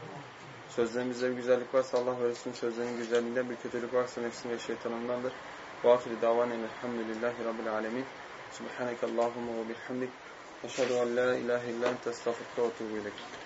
Sözlerimizde bir güzellik varsa Allah öğretsin. Sözlerin güzelliğinde bir kötülük varsa nefsin ve şeytanındandır. Ve ahiri davanen elhamdülillahi rabbil alemin. Subhaneke Allahumma ve bihamdik. Eşhedü en la ilahe illa ente estağfurullah ve ileyk.